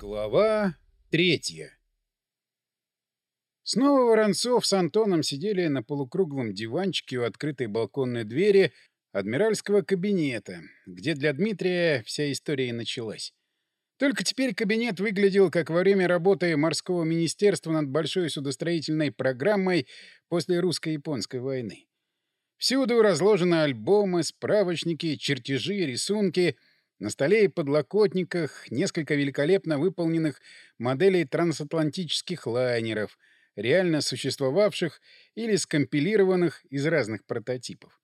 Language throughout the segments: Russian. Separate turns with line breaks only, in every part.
Глава третья Снова Воронцов с Антоном сидели на полукруглом диванчике у открытой балконной двери адмиральского кабинета, где для Дмитрия вся история и началась. Только теперь кабинет выглядел как во время работы морского министерства над большой судостроительной программой после русско-японской войны. Всюду разложены альбомы, справочники, чертежи, рисунки — на столе и подлокотниках несколько великолепно выполненных моделей трансатлантических лайнеров, реально существовавших или скомпилированных из разных прототипов.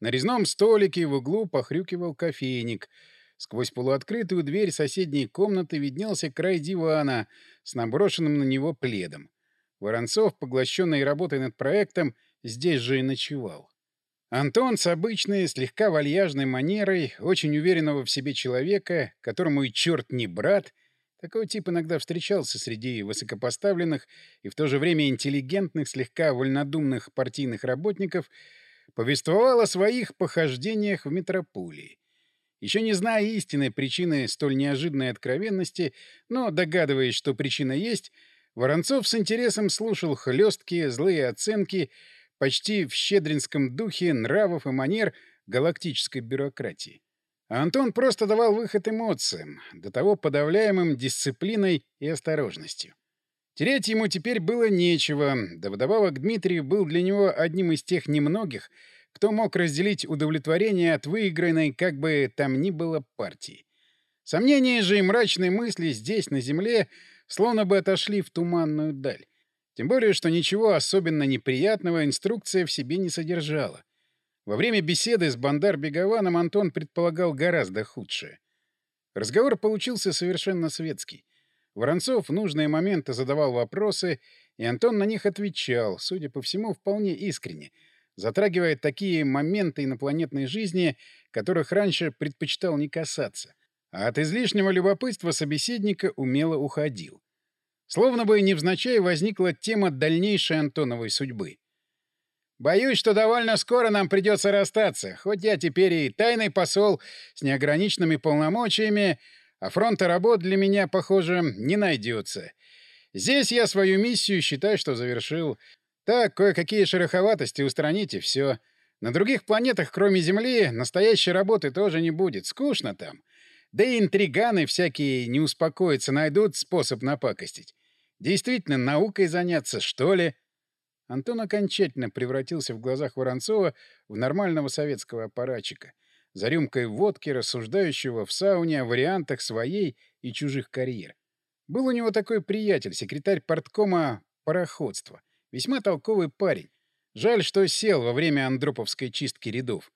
На резном столике в углу похрюкивал кофейник. Сквозь полуоткрытую дверь соседней комнаты виднелся край дивана с наброшенным на него пледом. Воронцов, поглощенный работой над проектом, здесь же и ночевал. Антон с обычной, слегка вальяжной манерой, очень уверенного в себе человека, которому и черт не брат, такой тип иногда встречался среди высокопоставленных и в то же время интеллигентных, слегка вольнодумных партийных работников, повествовал о своих похождениях в метрополии. Еще не зная истинной причины столь неожиданной откровенности, но догадываясь, что причина есть, Воронцов с интересом слушал хлесткие, злые оценки — почти в щедринском духе нравов и манер галактической бюрократии. Антон просто давал выход эмоциям, до того подавляемым дисциплиной и осторожностью. Тереть ему теперь было нечего, да вдобавок Дмитрий был для него одним из тех немногих, кто мог разделить удовлетворение от выигранной, как бы там ни было, партии. Сомнения же и мрачные мысли здесь, на земле, словно бы отошли в туманную даль. Тем более, что ничего особенно неприятного инструкция в себе не содержала. Во время беседы с Бандар-Бегованом Антон предполагал гораздо худшее. Разговор получился совершенно светский. Воронцов в нужные моменты задавал вопросы, и Антон на них отвечал, судя по всему, вполне искренне, затрагивая такие моменты инопланетной жизни, которых раньше предпочитал не касаться. А от излишнего любопытства собеседника умело уходил. Словно бы невзначай возникла тема дальнейшей Антоновой судьбы. «Боюсь, что довольно скоро нам придется расстаться, хоть я теперь и тайный посол с неограниченными полномочиями, а фронта работ для меня, похоже, не найдется. Здесь я свою миссию считаю, что завершил. Так, кое-какие шероховатости устраните, все. На других планетах, кроме Земли, настоящей работы тоже не будет. Скучно там. Да и интриганы всякие не успокоятся, найдут способ напакостить. Действительно, наукой заняться, что ли? Антон окончательно превратился в глазах Воронцова в нормального советского аппаратчика, за рюмкой водки, рассуждающего в сауне о вариантах своей и чужих карьер. Был у него такой приятель, секретарь порткома пароходства. Весьма толковый парень. Жаль, что сел во время андроповской чистки рядов.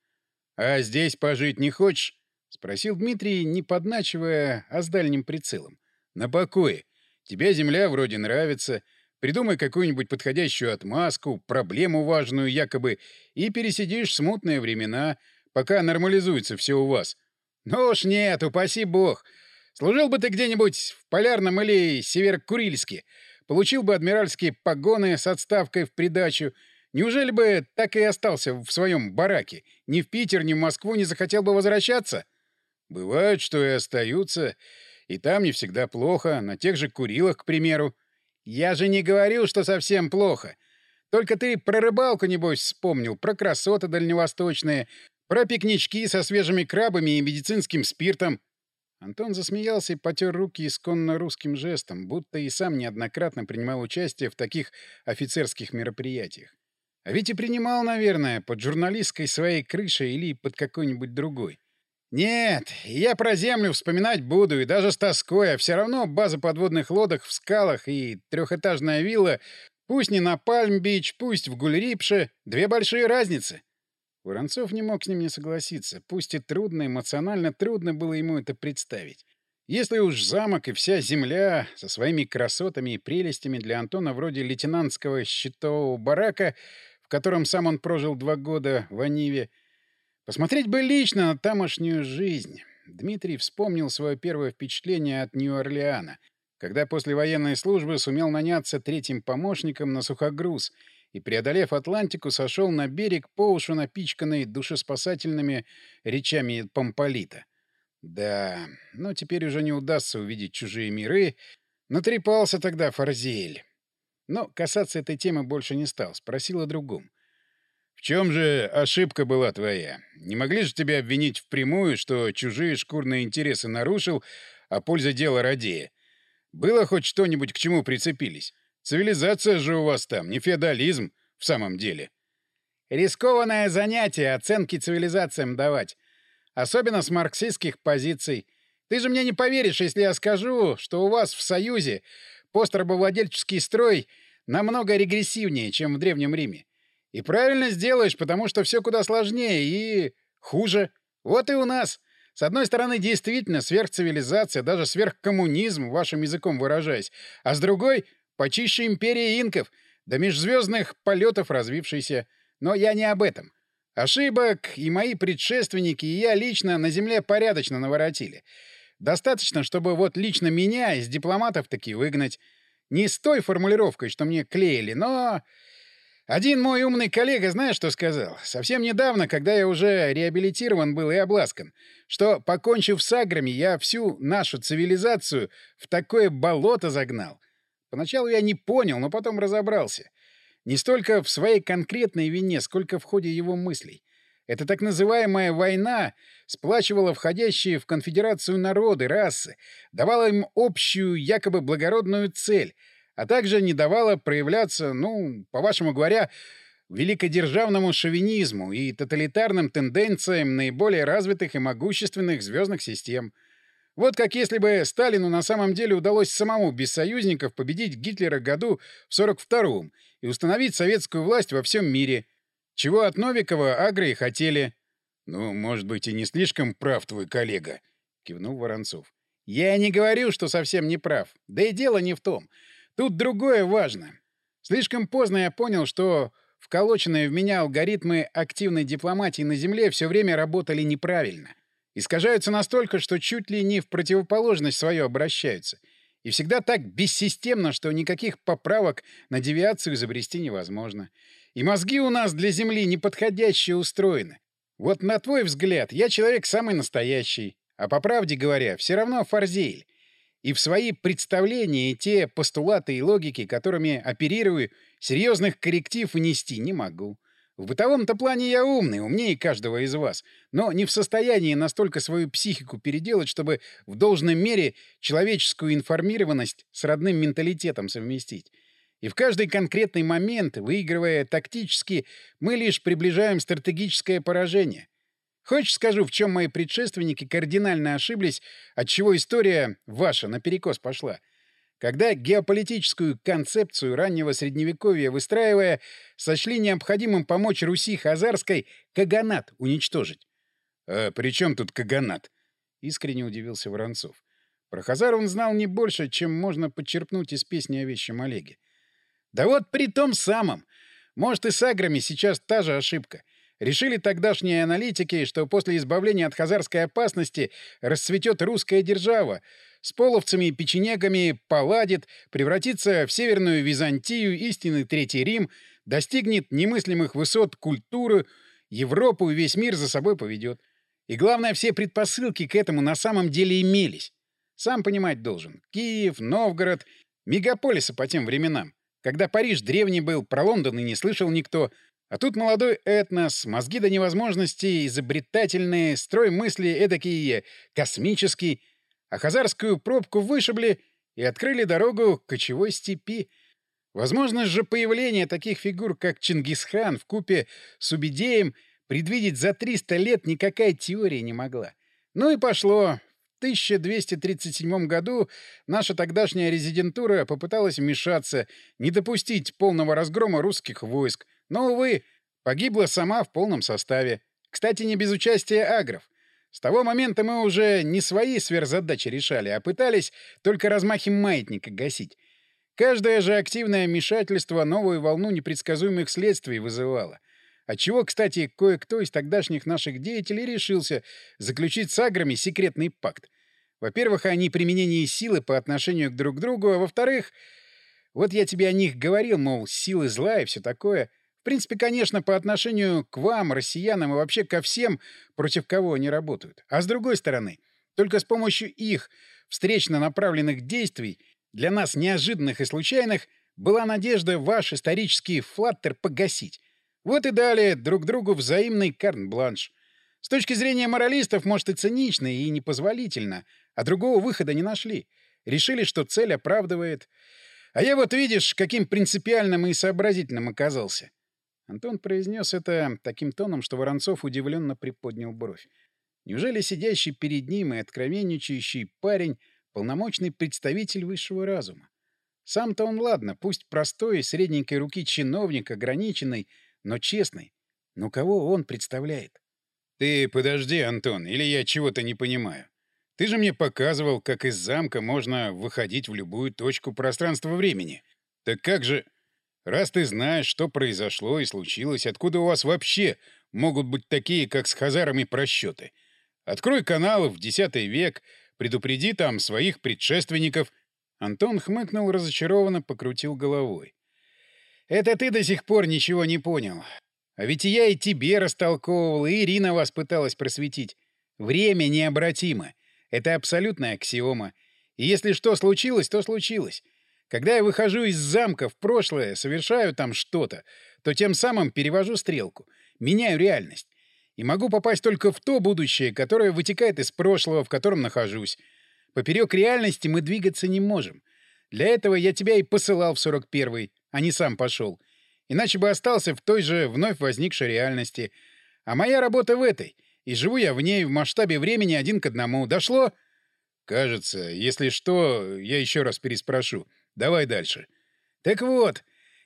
«А здесь пожить не хочешь?» — спросил Дмитрий, не подначивая, а с дальним прицелом. «На покое. Тебе земля вроде нравится. Придумай какую-нибудь подходящую отмазку, проблему важную якобы, и пересидишь смутные времена, пока нормализуется все у вас. Ну уж нет, упаси бог. Служил бы ты где-нибудь в Полярном или Северокурильске, получил бы адмиральские погоны с отставкой в придачу. Неужели бы так и остался в своем бараке? Ни в Питер, ни в Москву не захотел бы возвращаться? Бывают, что и остаются. И там не всегда плохо, на тех же Курилах, к примеру. Я же не говорил, что совсем плохо. Только ты про рыбалку, небось, вспомнил, про красоты дальневосточные, про пикнички со свежими крабами и медицинским спиртом. Антон засмеялся и потер руки исконно русским жестом, будто и сам неоднократно принимал участие в таких офицерских мероприятиях. А ведь и принимал, наверное, под журналистской своей крышей или под какой-нибудь другой. Нет, я про землю вспоминать буду, и даже с тоской, а все равно база подводных лодок в скалах и трехэтажная вилла, пусть не на Пальм-Бич, пусть в Гульрипше, две большие разницы. Воронцов не мог с ним не согласиться, пусть и трудно, эмоционально трудно было ему это представить. Если уж замок и вся земля со своими красотами и прелестями для Антона вроде лейтенантского щитового барака, в котором сам он прожил два года в Аниве, Посмотреть бы лично на тамошнюю жизнь. Дмитрий вспомнил свое первое впечатление от Нью-Орлеана, когда после военной службы сумел наняться третьим помощником на сухогруз и, преодолев Атлантику, сошел на берег по уши напичканный душеспасательными речами Помполита. Да, но теперь уже не удастся увидеть чужие миры. Натрепался тогда Фарзель. Но касаться этой темы больше не стал, спросил о другом. «В чем же ошибка была твоя? Не могли же тебя обвинить впрямую, что чужие шкурные интересы нарушил, а польза дела радея? Было хоть что-нибудь, к чему прицепились? Цивилизация же у вас там, не феодализм в самом деле».
«Рискованное занятие оценки цивилизациям давать. Особенно с марксистских позиций. Ты же мне не поверишь, если я скажу, что у вас в Союзе пострабовладельческий строй намного регрессивнее, чем в Древнем Риме. И правильно сделаешь, потому что все куда сложнее и хуже. Вот и у нас. С одной стороны, действительно, сверхцивилизация, даже сверхкоммунизм, вашим языком выражаясь, а с другой — почище империи инков, до межзвездных полетов развившейся. Но я не об этом. Ошибок и мои предшественники, и я лично на Земле порядочно наворотили. Достаточно, чтобы вот лично меня из дипломатов таки выгнать. Не с той формулировкой, что мне клеили, но... Один мой умный коллега, знаешь, что сказал? Совсем недавно, когда я уже реабилитирован был и обласкан, что, покончив с аграми, я всю нашу цивилизацию в такое болото загнал. Поначалу я не понял, но потом разобрался. Не столько в своей конкретной вине, сколько в ходе его мыслей. Эта так называемая война сплачивала входящие в конфедерацию народы, расы, давала им общую, якобы благородную цель — а также не давала проявляться, ну, по-вашему говоря, великодержавному шовинизму и тоталитарным тенденциям наиболее развитых и могущественных звездных систем. Вот как если бы Сталину на самом деле удалось самому без союзников победить Гитлера году в 42-м и установить советскую власть во всем мире. Чего от Новикова агры хотели. — Ну, может быть, и не слишком прав твой коллега, — кивнул Воронцов. — Я не говорю, что совсем не прав. Да и дело не в том. Тут другое важно. Слишком поздно я понял, что вколоченные в меня алгоритмы активной дипломатии на Земле все время работали неправильно. Искажаются настолько, что чуть ли не в противоположность свою обращаются. И всегда так бессистемно, что никаких поправок на девиацию изобрести невозможно. И мозги у нас для Земли неподходящие устроены. Вот на твой взгляд, я человек самый настоящий. А по правде говоря, все равно фарзель и в свои представления и те постулаты и логики, которыми оперирую, серьезных корректив внести не могу. В бытовом-то плане я умный, умнее каждого из вас, но не в состоянии настолько свою психику переделать, чтобы в должной мере человеческую информированность с родным менталитетом совместить. И в каждый конкретный момент, выигрывая тактически, мы лишь приближаем стратегическое поражение — Хочешь, скажу, в чем мои предшественники кардинально ошиблись, отчего история ваша наперекос пошла? Когда геополитическую концепцию раннего Средневековья выстраивая, сочли необходимым помочь Руси Хазарской Каганат уничтожить. — А при чем тут Каганат? — искренне удивился Воронцов. Про Хазар он знал не больше, чем можно подчерпнуть из песни о вещем Олеге. — Да вот при том самом. Может, и с аграми сейчас та же ошибка — Решили тогдашние аналитики, что после избавления от хазарской опасности расцветет русская держава, с половцами и печенегами поладит, превратится в Северную Византию, истинный Третий Рим, достигнет немыслимых высот культуры, Европу и весь мир за собой поведет. И главное, все предпосылки к этому на самом деле имелись. Сам понимать должен. Киев, Новгород, мегаполисы по тем временам. Когда Париж древний был, про Лондон и не слышал никто — а тут молодой этнос, мозги до невозможности, изобретательные, строй мысли эдакие космический, а хазарскую пробку вышибли и открыли дорогу к кочевой степи. Возможность же появления таких фигур, как Чингисхан в купе с Убедеем, предвидеть за 300 лет никакая теория не могла. Ну и пошло. В 1237 году наша тогдашняя резидентура попыталась вмешаться, не допустить полного разгрома русских войск, но, увы, погибла сама в полном составе. Кстати, не без участия агров. С того момента мы уже не свои сверхзадачи решали, а пытались только размахи маятника гасить. Каждое же активное вмешательство новую волну непредсказуемых следствий вызывало. Отчего, кстати, кое-кто из тогдашних наших деятелей решился заключить с аграми секретный пакт. Во-первых, о неприменении силы по отношению к друг другу, а во-вторых, вот я тебе о них говорил, мол, силы зла и все такое — принципе, конечно, по отношению к вам, россиянам и вообще ко всем, против кого они работают. А с другой стороны,
Только с помощью их встречно направленных действий, для нас неожиданных и случайных, была надежда ваш исторический флаттер погасить. Вот и дали друг другу взаимный карн-бланш. С точки зрения моралистов, может, и цинично, и непозволительно, а другого выхода не нашли. Решили, что цель оправдывает. А я вот, видишь, каким принципиальным и сообразительным оказался. Антон произнес это таким тоном, что Воронцов удивленно приподнял бровь. Неужели сидящий перед ним и откровенничающий парень — полномочный представитель высшего разума? Сам-то он, ладно, пусть простой, средненькой руки чиновник, ограниченный, но честный. Но кого он представляет? — Ты подожди, Антон, или я чего-то не понимаю. Ты же мне показывал, как из замка можно выходить в любую точку пространства-времени. Так как же... Раз ты знаешь, что произошло и случилось, откуда у вас вообще могут быть такие, как с хазарами, просчеты? Открой каналы в X век, предупреди там своих предшественников. Антон хмыкнул разочарованно, покрутил головой. Это ты до сих пор ничего не понял. А ведь я и тебе растолковывал, и Ирина вас пыталась просветить. Время необратимо. Это абсолютная аксиома. И если что случилось, то случилось. Когда я выхожу из замка в прошлое, совершаю там что-то, то тем самым перевожу стрелку, меняю реальность. И могу попасть только в то будущее, которое вытекает из прошлого, в котором нахожусь. Поперек реальности мы двигаться не можем. Для этого я тебя и посылал в 41-й, а не сам пошел. Иначе бы остался в той же вновь возникшей реальности. А моя работа в этой. И живу я в ней в масштабе времени один к одному. Дошло? Кажется, если что, я еще раз переспрошу. Давай дальше. Так вот,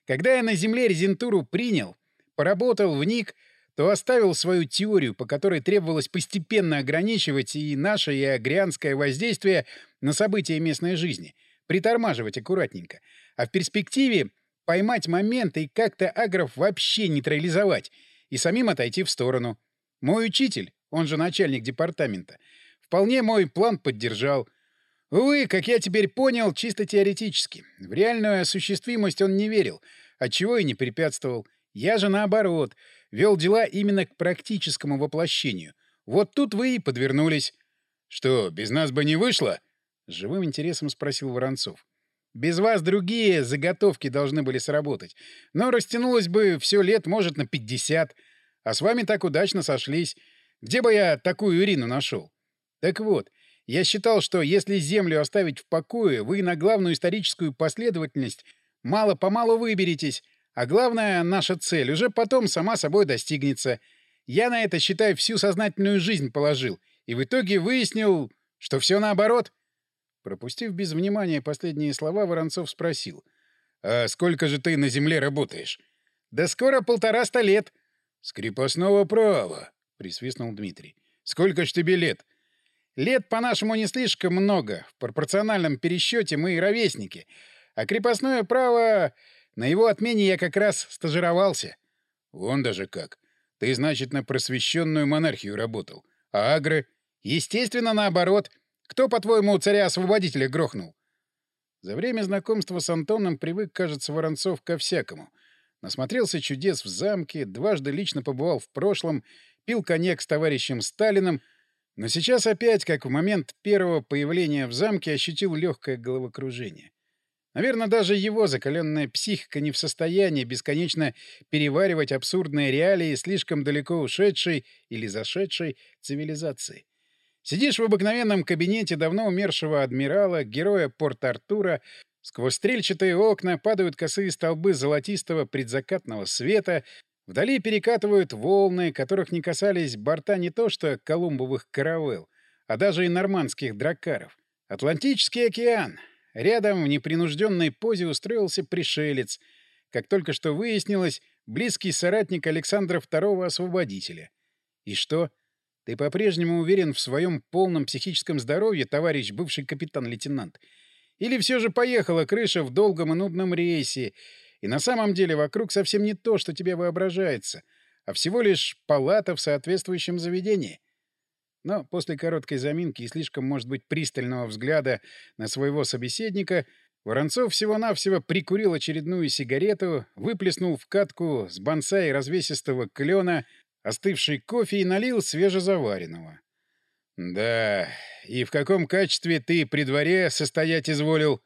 когда я на Земле резентуру принял, поработал, вник, то оставил свою теорию, по которой требовалось постепенно ограничивать и наше, и агрианское воздействие на события местной жизни, притормаживать аккуратненько, а в перспективе поймать момент и как-то агров вообще нейтрализовать и самим отойти в сторону. Мой учитель, он же начальник департамента, вполне мой план поддержал — Увы, как я теперь понял, чисто теоретически. В реальную осуществимость он не верил, отчего и не препятствовал. Я же, наоборот, вел дела именно к практическому воплощению. Вот тут вы и подвернулись. — Что, без нас бы не вышло? — с живым интересом спросил Воронцов. — Без вас другие заготовки должны были сработать. Но растянулось бы все лет, может, на 50. А с вами так удачно сошлись. Где бы я такую Ирину нашел? Так вот, — я считал, что если Землю оставить в покое, вы на главную историческую последовательность мало-помалу выберетесь, а главная наша цель уже потом сама собой достигнется. Я на это, считай, всю сознательную жизнь положил, и в итоге выяснил, что все наоборот. Пропустив без внимания последние слова, Воронцов спросил. «А сколько же ты на Земле работаешь?» «Да скоро полтораста лет». «С крепостного права», — присвистнул Дмитрий. «Сколько ж тебе лет?» Лет, по-нашему, не слишком много. В пропорциональном пересчете мы и ровесники. А крепостное право... На его отмене я как раз стажировался. Вон даже как. Ты, значит, на просвещенную монархию работал. А агры? Естественно, наоборот. Кто, по-твоему, царя-освободителя грохнул? За время знакомства с Антоном привык, кажется, Воронцов ко всякому. Насмотрелся чудес в замке, дважды лично побывал в прошлом, пил коньяк с товарищем Сталиным — но сейчас опять, как в момент первого появления в замке, ощутил легкое головокружение. Наверное, даже его закаленная психика не в состоянии бесконечно переваривать абсурдные реалии слишком далеко ушедшей или зашедшей цивилизации. Сидишь в обыкновенном кабинете давно умершего адмирала, героя Порт-Артура, сквозь стрельчатые окна падают косые столбы золотистого предзакатного света, Вдали перекатывают волны, которых не касались борта не то что колумбовых каравелл, а даже и нормандских дракаров. Атлантический океан. Рядом в непринужденной позе устроился пришелец. Как только что выяснилось, близкий соратник Александра II Освободителя. И что? Ты по-прежнему уверен в своем полном психическом здоровье, товарищ бывший капитан-лейтенант? Или все же поехала крыша в долгом и нудном рейсе, и на самом деле вокруг совсем не то, что тебе воображается, а всего лишь палата в соответствующем заведении. Но после короткой заминки и слишком, может быть, пристального взгляда на своего собеседника Воронцов всего-навсего прикурил очередную сигарету, выплеснул в катку с бонсай развесистого клена остывший кофе и налил свежезаваренного. «Да, и в каком качестве ты при дворе состоять изволил?»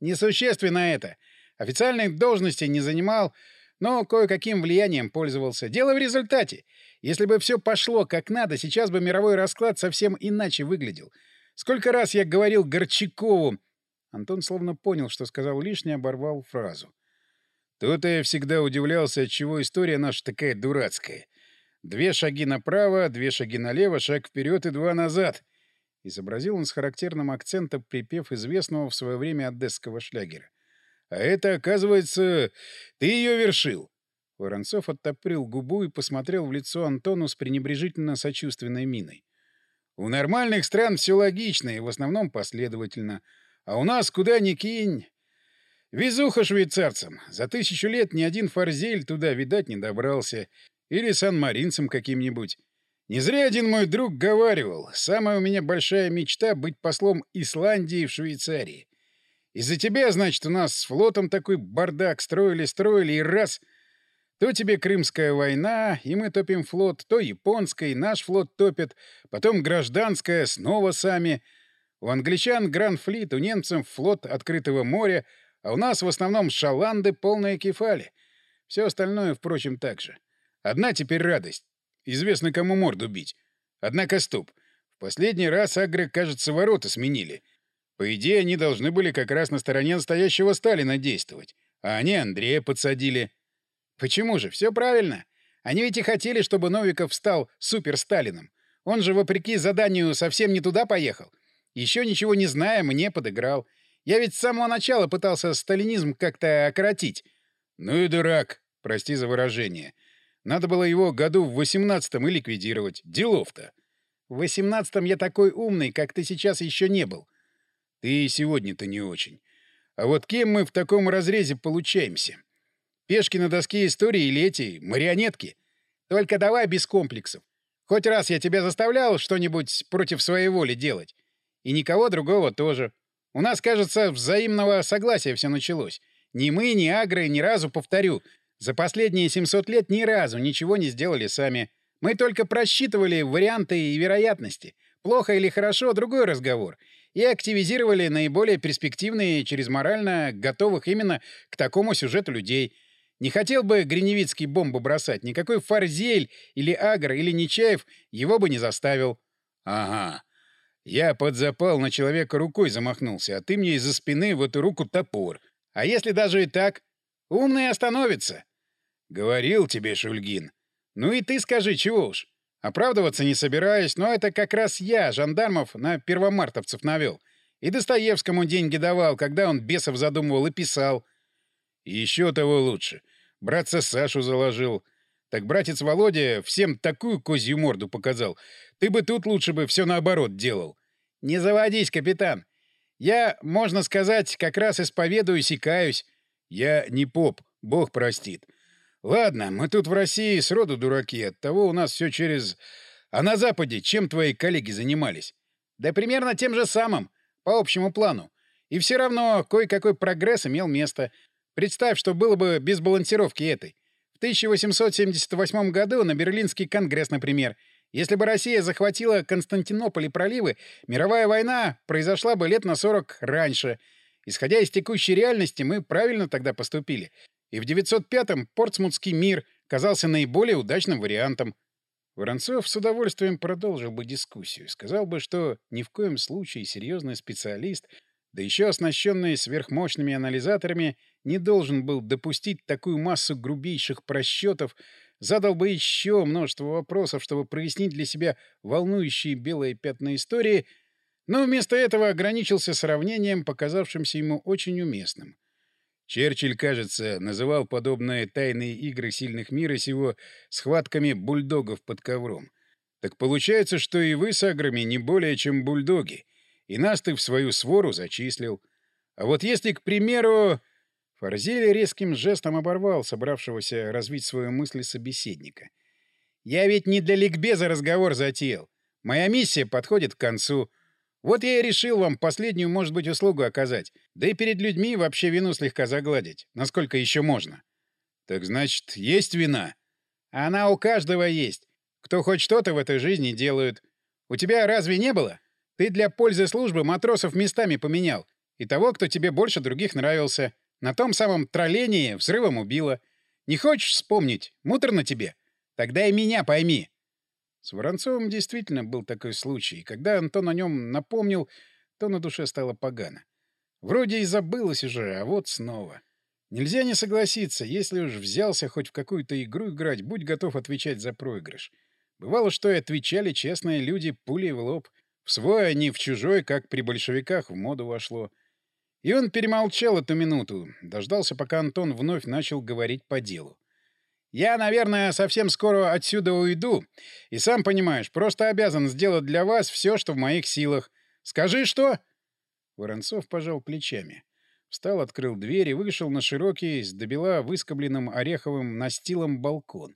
«Несущественно это. Официальной должности не занимал, но кое-каким влиянием пользовался. Дело в результате. Если бы все пошло как надо, сейчас бы мировой расклад совсем иначе выглядел. Сколько раз я говорил Горчакову...» Антон словно понял, что сказал лишнее, оборвал фразу.
«То-то я всегда удивлялся, отчего история наша такая дурацкая. Две шаги направо, две шаги налево, шаг вперед и два назад. Изобразил он с характерным акцентом припев известного в свое время одесского шлягера. А это, оказывается, ты ее вершил. Воронцов оттоприл губу и посмотрел в лицо Антону с пренебрежительно сочувственной миной. У нормальных стран все логично и в основном последовательно. А у нас куда ни кинь. Везуха швейцарцам. За тысячу лет ни один фарзель туда, видать, не добрался. Или санмаринцем каким-нибудь. Не зря один мой друг говаривал, самая у меня большая мечта — быть послом Исландии в Швейцарии. Из-за тебя, значит, у нас с флотом такой бардак строили-строили, и раз — то тебе Крымская война, и мы топим флот, то японская, и наш флот топит, потом гражданская, снова сами. У англичан Гранд-флит, у немцев флот открытого моря, а у нас в основном шаланды, полные кефали. Все остальное, впрочем, так же. Одна теперь радость. Известно, кому морду бить. Однако стоп. В последний раз агры, кажется, ворота сменили. По идее, они должны были как раз на стороне настоящего Сталина действовать. А они Андрея подсадили.
Почему же? Все правильно. Они ведь и хотели, чтобы Новиков стал супер-Сталином. Он же, вопреки заданию, совсем не туда поехал. Еще ничего не зная, мне подыграл. Я ведь с самого начала пытался сталинизм как-то окоротить.
Ну и дурак, прости за выражение. Надо было его году в восемнадцатом и ликвидировать. Делов-то.
В восемнадцатом я такой умный, как ты сейчас еще не был.
Ты и сегодня-то не очень. А вот кем мы в таком разрезе получаемся? Пешки на доске истории или эти марионетки?
Только давай без комплексов. Хоть раз я тебя заставлял что-нибудь против своей воли делать. И никого другого тоже. У нас, кажется, взаимного согласия все началось. Ни мы, ни Агры ни разу, повторю, за последние 700 лет ни разу ничего не сделали сами. Мы только просчитывали варианты и вероятности. Плохо или хорошо — другой разговор. И активизировали наиболее перспективные через морально готовых именно к такому сюжету людей. Не хотел бы Гриневицкий бомбу бросать, никакой Фарзель или Агр или Нечаев его бы не заставил.
— Ага. Я под запал на человека рукой замахнулся, а ты мне из-за спины в эту руку топор.
А если даже и так? Умный остановится.
Говорил тебе, Шульгин.
Ну и ты скажи, чего уж. Оправдываться не собираюсь, но это как раз я жандармов на первомартовцев навел. И Достоевскому деньги давал, когда он бесов задумывал и писал.
еще того лучше. Братца Сашу заложил. Так братец Володя всем такую козью морду показал. Ты бы тут лучше бы все наоборот делал.
Не заводись, капитан. Я, можно сказать, как раз исповедуюсь и каюсь.
Я не поп, бог простит. Ладно, мы тут в России сроду дураки, оттого у нас все через... А на Западе чем твои коллеги занимались?
Да примерно тем же самым, по общему плану. И все равно кое-какой прогресс имел место. Представь, что было бы без балансировки этой. В 1878 году на Берлинский конгресс, например, если бы Россия захватила Константинополь и проливы, мировая война произошла бы лет на 40 раньше — Исходя из текущей реальности, мы правильно тогда поступили. И в 905-м Портсмутский мир казался наиболее удачным вариантом.
Воронцов с удовольствием продолжил бы дискуссию. Сказал бы, что ни в коем случае серьезный специалист, да еще оснащенный сверхмощными анализаторами, не должен был допустить такую массу грубейших просчетов, задал бы еще множество вопросов, чтобы прояснить для себя волнующие белые пятна истории — но вместо этого ограничился сравнением, показавшимся ему очень уместным. Черчилль, кажется, называл подобные тайные игры сильных мира сего схватками бульдогов под ковром. Так получается, что и вы с аграми не более чем бульдоги, и нас ты в свою свору зачислил. А вот если, к примеру... Фарзели резким жестом оборвал собравшегося развить свою мысль собеседника.
«Я ведь не для ликбеза разговор затеял. Моя миссия подходит к концу». Вот я и решил вам последнюю, может быть, услугу оказать. Да и перед людьми вообще вину слегка загладить, насколько еще можно.
Так значит, есть вина?
Она у каждого есть. Кто хоть что-то в этой жизни делает. У тебя разве не было? Ты для пользы службы матросов местами поменял. И того, кто тебе больше других нравился. На том самом троллении взрывом убило. Не хочешь вспомнить? Муторно тебе? Тогда и меня пойми. С Воронцовым действительно был такой случай. И когда Антон о нем напомнил, то на душе стало погано. Вроде и забылось уже, а вот снова. Нельзя не согласиться, если уж взялся хоть в какую-то игру играть, будь готов отвечать за проигрыш. Бывало, что и отвечали честные люди пулей в лоб. В свой, а не в чужой, как при большевиках в моду вошло. И он перемолчал эту минуту, дождался, пока Антон вновь начал говорить по делу. «Я, наверное, совсем скоро отсюда уйду. И сам понимаешь, просто обязан сделать для вас все, что в моих силах. Скажи, что...» Воронцов пожал плечами. Встал, открыл дверь и вышел на широкий, с добела выскобленным ореховым настилом балкон.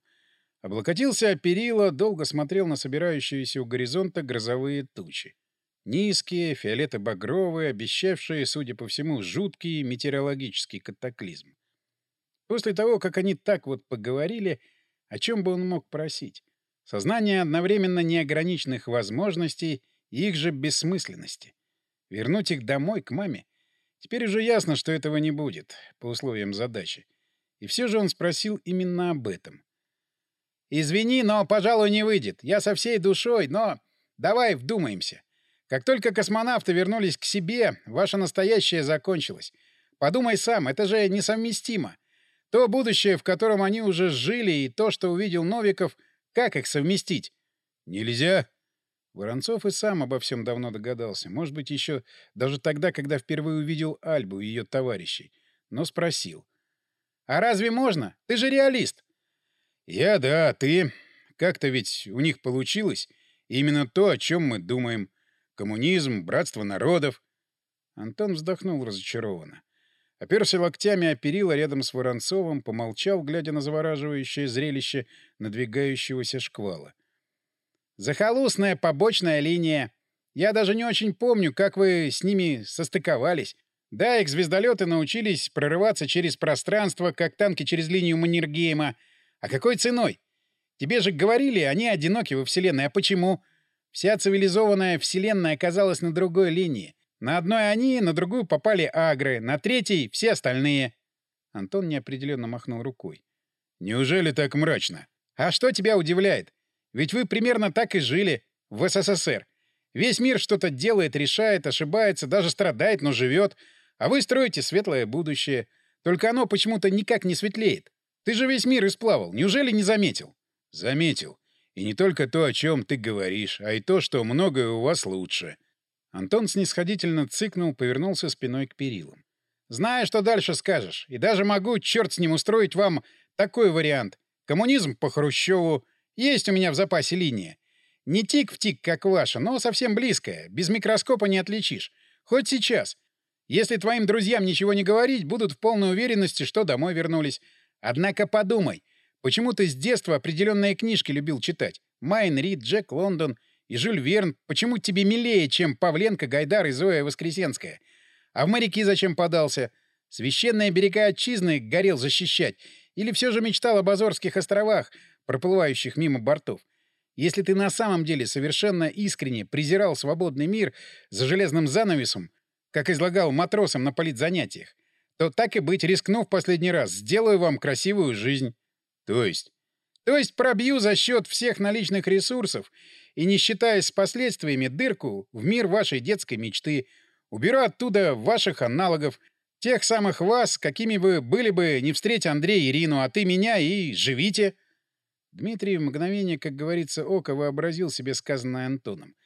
Облокотился о перила, долго смотрел на собирающиеся у горизонта грозовые тучи. Низкие, фиолето-багровые, обещавшие, судя по всему, жуткий метеорологический катаклизм. После того, как они так вот поговорили, о чем бы он мог просить? Сознание одновременно неограниченных возможностей и их же бессмысленности. Вернуть их домой, к маме? Теперь уже ясно, что этого не будет, по условиям задачи. И все же он спросил именно об этом. «Извини, но, пожалуй, не выйдет. Я со всей душой, но... Давай вдумаемся. Как только космонавты вернулись к себе, ваше настоящее закончилось. Подумай сам, это же несовместимо. То будущее, в котором они уже жили, и то, что увидел Новиков, как их совместить? Нельзя. Воронцов и сам обо всем давно догадался. Может быть, еще даже тогда, когда впервые увидел Альбу и ее товарищей. Но спросил. «А разве можно? Ты же реалист!» «Я да, ты. Как-то ведь у них получилось. именно то, о чем мы думаем. Коммунизм, братство народов». Антон вздохнул разочарованно. Оперся локтями о перила рядом с Воронцовым, помолчал, глядя на завораживающее зрелище надвигающегося шквала. Захолустная побочная линия. Я даже не очень помню, как вы с ними состыковались. Да, их звездолеты научились прорываться через пространство, как танки через линию Маннергейма. А какой ценой? Тебе же говорили, они одиноки во Вселенной. А почему? Вся цивилизованная Вселенная оказалась на другой линии. На одной они, на другую попали агры, на третьей — все остальные. Антон неопределенно махнул рукой. «Неужели так мрачно?» «А что тебя удивляет? Ведь вы примерно так и жили в СССР. Весь мир что-то делает, решает, ошибается, даже страдает, но живет. А вы строите светлое будущее. Только оно почему-то никак не светлеет. Ты же весь мир исплавал. Неужели не заметил? Заметил. И не только то, о чем ты говоришь, а и то, что многое у вас лучше. Антон снисходительно цыкнул, повернулся спиной к перилам. Знаю, что дальше скажешь. И даже могу, черт с ним, устроить вам такой вариант. Коммунизм по Хрущеву, есть у меня в запасе линия. Не тик в тик, как ваша, но совсем близкая. Без микроскопа не отличишь. Хоть сейчас. Если твоим друзьям ничего не говорить, будут в полной уверенности, что домой вернулись. Однако подумай, почему ты с детства определенные книжки любил читать? Майн Рид, Джек Лондон и Жюль Верн. Почему тебе милее, чем Павленко, Гайдар и Зоя Воскресенская? А в моряки зачем подался? Священные берега отчизны горел защищать? Или все же мечтал об Азорских островах, проплывающих мимо бортов. Если ты на самом деле совершенно искренне презирал свободный мир за железным занавесом, как излагал матросам на политзанятиях, то так и быть, рискну в последний раз, сделаю вам красивую жизнь. То есть? То есть пробью за счет всех наличных ресурсов и, не считаясь с последствиями, дырку в мир вашей детской мечты, уберу оттуда ваших аналогов, тех самых вас, какими вы были бы, не встретя Андрея и Ирину, а ты меня, и живите. Дмитрий в мгновение, как говорится, око вообразил себе сказанное Антоном.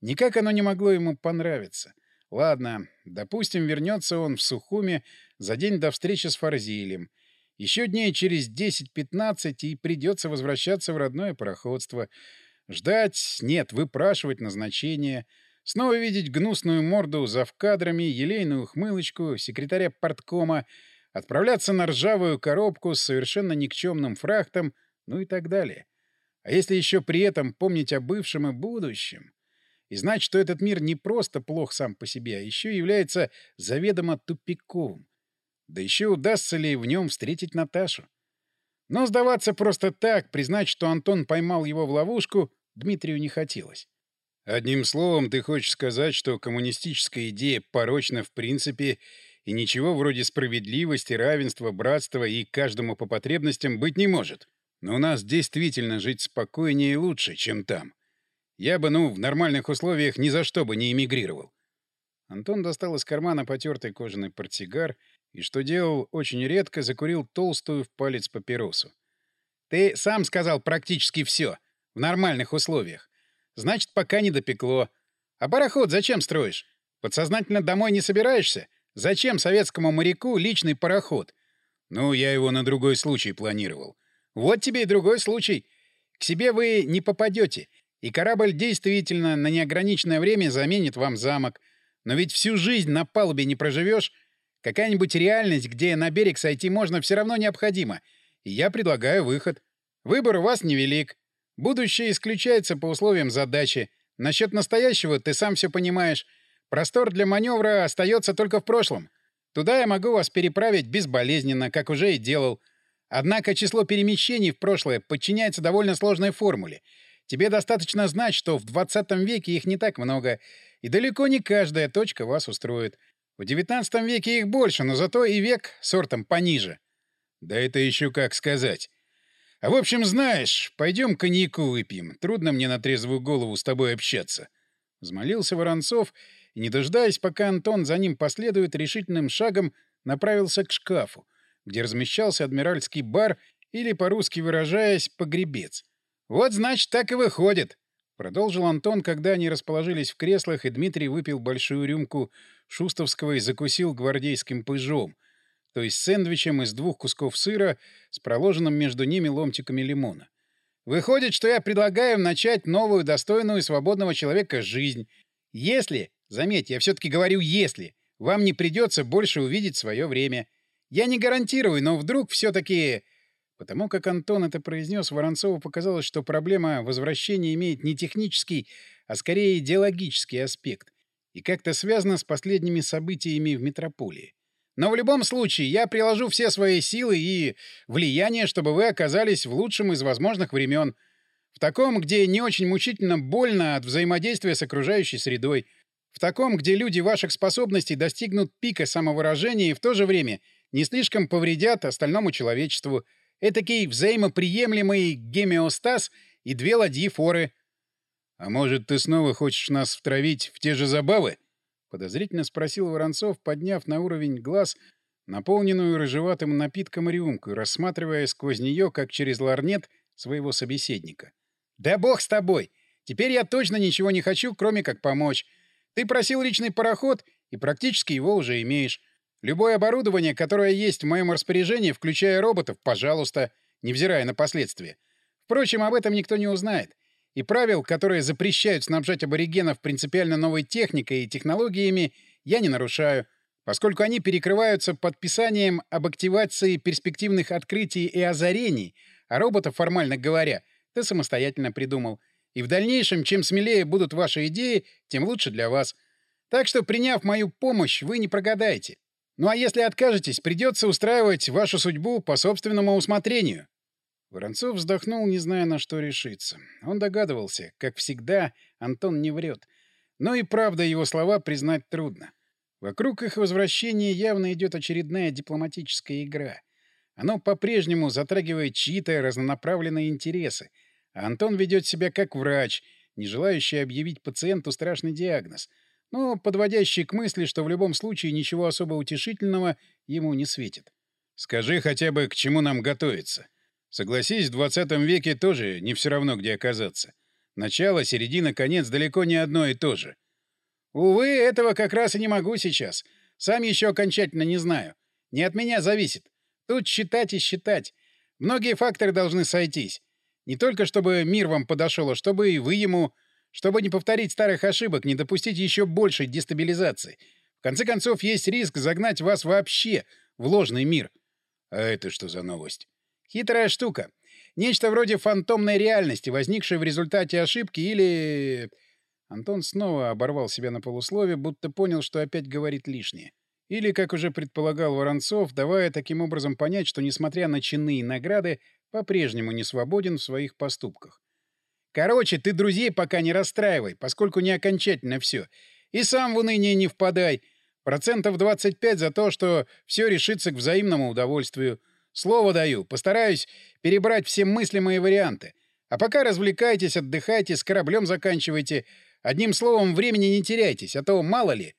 Никак оно не могло ему понравиться. Ладно, допустим, вернется он в Сухуме за день до встречи с Фарзилем. Еще дней через 10-15 и придется возвращаться в родное пароходство. Ждать, нет, выпрашивать назначение. Снова видеть гнусную морду за вкадрами, елейную хмылочку секретаря порткома, отправляться на ржавую коробку с совершенно никчемным фрахтом — ну и так далее. А если еще при этом помнить о бывшем и будущем, и знать, что этот мир не просто плох сам по себе, а еще является заведомо тупиковым, да еще удастся ли в нем встретить Наташу? Но сдаваться просто так, признать, что Антон поймал его в ловушку, Дмитрию не хотелось.
Одним словом, ты хочешь сказать, что коммунистическая идея порочна в принципе, и ничего вроде справедливости, равенства, братства и каждому по потребностям быть не может. Но у нас действительно жить спокойнее и лучше, чем там. Я бы, ну, в нормальных условиях ни за что бы не эмигрировал.
Антон достал из кармана потертый кожаный портсигар и, что делал очень редко, закурил толстую в палец папиросу. «Ты сам сказал практически все. В нормальных условиях. Значит, пока не допекло. А пароход зачем строишь? Подсознательно домой не собираешься? Зачем советскому моряку личный пароход?
Ну, я его на другой случай планировал.
Вот тебе и другой случай. К себе вы не попадете, и корабль действительно на неограниченное время заменит вам замок. Но ведь всю жизнь на палубе не проживешь. Какая-нибудь реальность, где на берег сойти можно, все равно необходима. И я предлагаю выход. Выбор у вас невелик. Будущее исключается по условиям задачи. Насчет настоящего ты сам все понимаешь. Простор для маневра остается только в прошлом. Туда я могу вас переправить безболезненно, как уже и делал. Однако число перемещений в прошлое подчиняется довольно сложной формуле. Тебе достаточно знать, что в 20 веке их не так много, и далеко не каждая точка вас устроит. В 19 веке их больше, но зато и век сортом пониже.
Да это еще как сказать. А в общем, знаешь, пойдем коньяку выпьем. Трудно мне на трезвую голову с тобой общаться.
Взмолился Воронцов и, не дожидаясь, пока Антон за ним последует, решительным шагом направился к шкафу, где размещался адмиральский бар или, по-русски выражаясь, погребец. «Вот, значит, так и выходит», — продолжил Антон, когда они расположились в креслах, и Дмитрий выпил большую рюмку шустовского и закусил гвардейским пыжом, то есть сэндвичем из двух кусков сыра с проложенным между ними ломтиками лимона. Выходит, что я предлагаю начать новую, достойную свободного человека жизнь. Если, заметьте, я все-таки говорю «если», вам не придется больше увидеть свое время. Я не гарантирую, но вдруг все-таки... Потому как Антон это произнес, Воронцову показалось, что проблема возвращения имеет не технический, а скорее идеологический аспект и как-то связана с последними событиями в метрополии. Но в любом случае я приложу все свои силы и влияние, чтобы вы оказались в лучшем из возможных времен. В таком, где не очень мучительно больно от взаимодействия с окружающей средой. В таком, где люди ваших способностей достигнут пика самовыражения и в то же время не слишком повредят остальному человечеству. Этакий взаимоприемлемый гемеостаз и две ладьи форы.
— А может, ты снова хочешь нас втравить в те же забавы?
Подозрительно спросил Воронцов, подняв на уровень глаз наполненную рыжеватым напитком рюмку, рассматривая сквозь нее, как через ларнет, своего собеседника. «Да бог с тобой! Теперь я точно ничего не хочу, кроме как помочь. Ты просил личный пароход, и практически его уже имеешь. Любое оборудование, которое есть в моем распоряжении, включая роботов, пожалуйста, невзирая на последствия. Впрочем, об этом никто не узнает и правил, которые запрещают снабжать аборигенов принципиально новой техникой и технологиями, я не нарушаю, поскольку они перекрываются подписанием об активации перспективных открытий и озарений, а роботов, формально говоря, ты самостоятельно придумал. И в дальнейшем, чем смелее будут ваши идеи, тем лучше для вас. Так что, приняв мою помощь, вы не прогадаете. Ну а если откажетесь, придется устраивать вашу судьбу по собственному усмотрению. Воронцов вздохнул, не зная, на что решиться. Он догадывался, как всегда, Антон не врет. Но и правда его слова признать трудно. Вокруг их возвращения явно идет очередная дипломатическая игра. Оно по-прежнему затрагивает чьи-то разнонаправленные интересы, а Антон ведет себя как врач, не желающий объявить пациенту страшный диагноз, но подводящий к мысли, что в любом случае ничего особо утешительного ему не светит.
«Скажи хотя бы, к чему нам готовиться?» Согласись, в 20 веке тоже не все равно, где оказаться. Начало, середина, конец далеко не одно и то же.
Увы, этого как раз и не могу сейчас. Сам еще окончательно не знаю. Не от меня зависит. Тут считать и считать. Многие факторы должны сойтись. Не только чтобы мир вам подошел, а чтобы и вы ему... Чтобы не повторить старых ошибок, не допустить еще большей дестабилизации. В конце концов, есть риск загнать вас вообще в ложный мир.
А это что за новость?
Хитрая штука. Нечто вроде фантомной реальности, возникшей в результате ошибки или... Антон снова оборвал себя на полуслове, будто понял, что опять говорит лишнее. Или, как уже предполагал Воронцов, давая таким образом понять, что, несмотря на чины и награды, по-прежнему не свободен в своих поступках.
Короче, ты друзей пока не расстраивай, поскольку не окончательно все. И сам в уныние не впадай. Процентов 25 за то, что все решится к взаимному удовольствию. Слово даю, постараюсь перебрать все мыслимые варианты. А пока развлекайтесь, отдыхайте, с кораблем заканчивайте. Одним словом, времени не теряйтесь, а то мало ли.